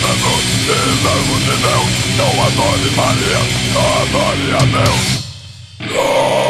Santo, Filho de Deus, não adore Maria, adore a Deus.